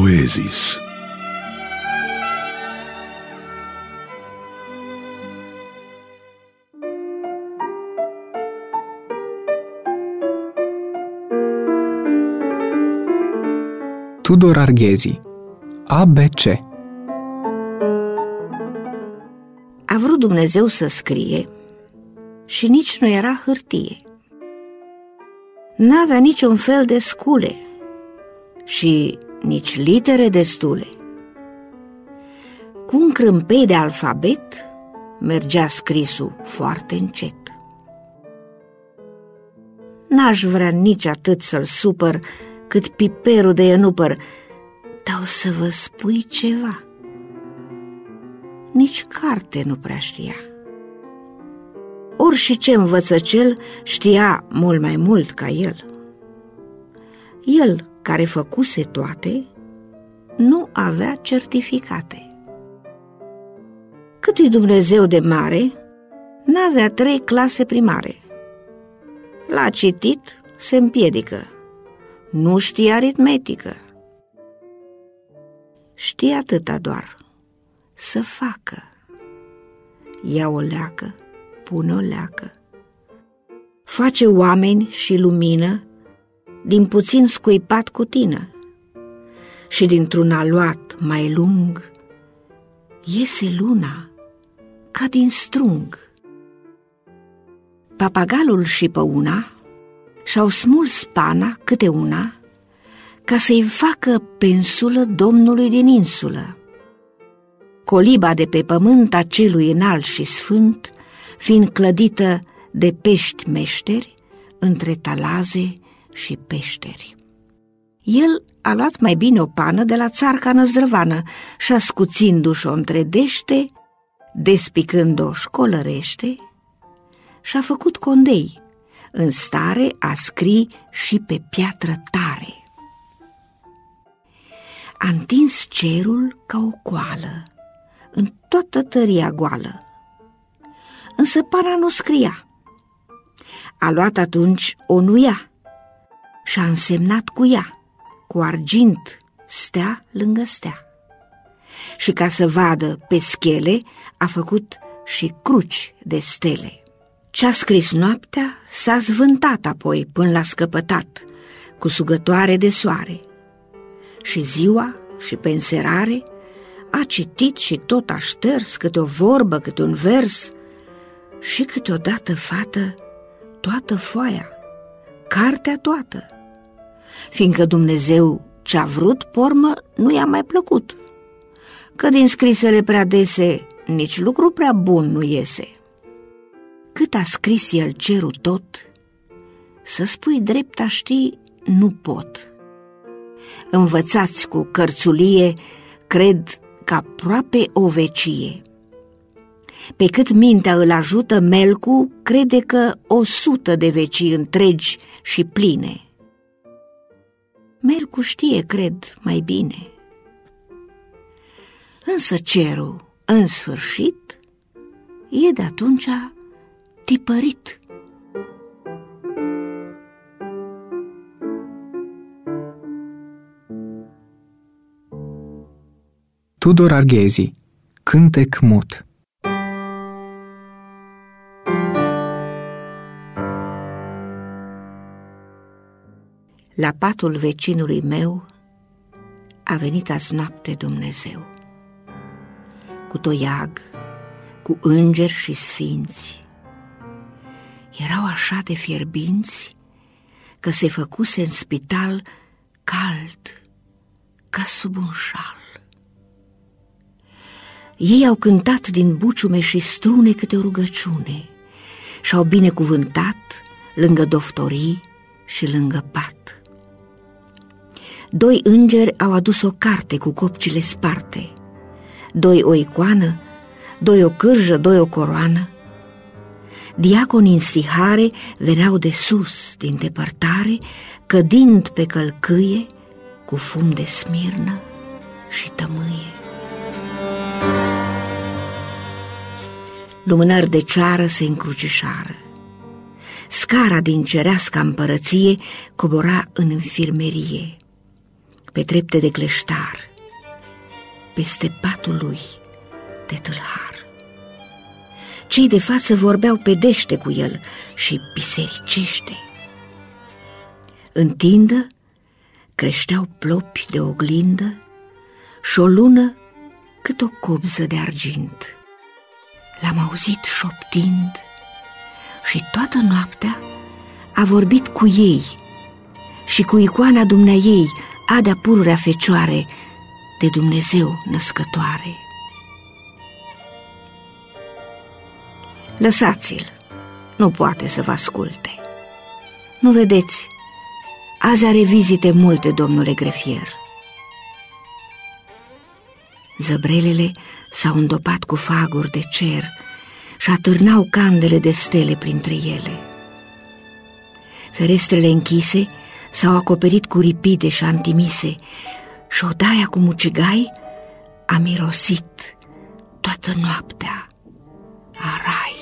poezis. Tudor Arghezi ABC A vrut Dumnezeu să scrie și nici nu era hârtie. N-avea niciun fel de scule și nici litere destule. Cu un crâmpei de alfabet mergea scrisul foarte încet. N-aș vrea nici atât să-l supăr cât piperul de enupăr, dar o să vă spui ceva. Nici carte nu prea știa. Ori și ce învățăcel știa mult mai mult ca el. El, care făcuse toate, nu avea certificate. Cât Dumnezeu de mare, n-avea trei clase primare. La citit se împiedică, nu știa aritmetică. Știa atâta doar, să facă. Ia o leacă, pune o leacă. Face oameni și lumină din puțin scuipat cu tine și dintr-un aluat mai lung iese luna ca din strung. Papagalul și păuna și-au smuls pana câte una ca să-i facă pensulă domnului din insulă. Coliba de pe pământ a celui înalt și sfânt, fiind clădită de pești meșteri, între talaze și peșteri. El a luat mai bine o pană de la țarca năzdrăvană și ascuțindu-și o întredește, despicând-o școlărește, și-a făcut condei, în stare a scri și pe piatră tare. A întins cerul ca o coală, în toată tăria goală, însă pana nu scria. A luat atunci o nuia și a însemnat cu ea, cu argint, stea lângă stea. Și ca să vadă pe schele, a făcut și cruci de stele. Ce-a scris noaptea s-a zvântat apoi până l-a scăpătat, cu sugătoare de soare. Și ziua și pe înserare a citit și tot a șters câte o vorbă, câte un vers și câteodată, fată, toată foaia, cartea toată, fiindcă Dumnezeu ce-a vrut, pormă, nu i-a mai plăcut, că din scrisele prea dese nici lucru prea bun nu iese cât a scris el cerul tot, să spui drept a ști, nu pot. Învățați cu cărțulie, cred că aproape o vecie. Pe cât mintea îl ajută, Melcu crede că o sută de vecii întregi și pline. Melcu știe, cred, mai bine. Însă cerul, în sfârșit, e de atunci tipărit. Tudor Arghezi Cântec mut La patul vecinului meu a venit azi noapte Dumnezeu, cu toiag, cu îngeri și sfinți, erau așa de fierbinți că se făcuse în spital cald ca sub un șal. Ei au cântat din buciume și strune câte o rugăciune și-au binecuvântat lângă doftorii și lângă pat. Doi îngeri au adus o carte cu copcile sparte, doi o icoană, doi o cârjă, doi o coroană, diaconii în stihare veneau de sus, din depărtare, cădind pe călcâie cu fum de smirnă și tămâie. Lumânări de ceară se încrucișară. Scara din cereasca împărăție cobora în infirmerie. Pe trepte de cleștar, peste patul lui de tâlhar. Cei de față vorbeau pedește cu el și bisericește. În tindă creșteau plopi de oglindă și o lună cât o cobză de argint. L-am auzit șoptind și toată noaptea a vorbit cu ei și cu icoana dumneaei, Adea pururea fecioare, de Dumnezeu născătoare. Lăsați-l, nu poate să vă asculte. Nu vedeți, azi are vizite multe, domnule grefier. Zăbrelele s-au îndopat cu faguri de cer și atârnau candele de stele printre ele. Ferestrele închise s-au acoperit cu ripide și antimise și șodaia cu mucigai a mirosit toată noaptea a rai.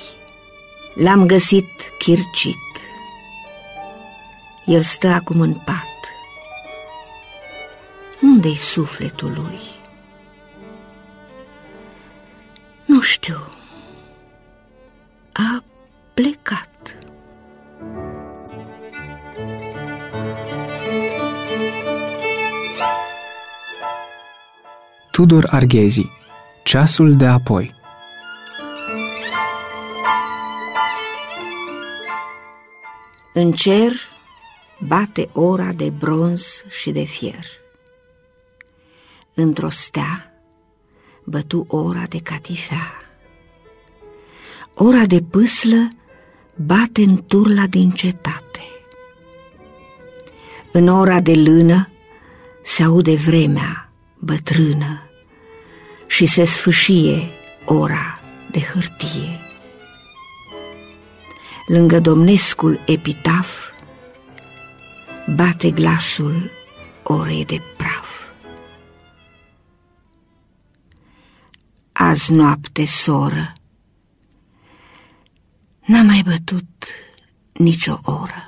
L-am găsit chircit. El stă acum în pat. Unde-i sufletul lui? Nu știu. Tudor Arghezi Ceasul de apoi În cer bate ora de bronz și de fier. Într-o stea bătu ora de catifea. Ora de pâslă bate în turla din cetate. În ora de lână se aude vremea bătrână și se sfâșie ora de hârtie. Lângă domnescul epitaf bate glasul orei de praf. Azi noapte, soră, n-a mai bătut nicio oră.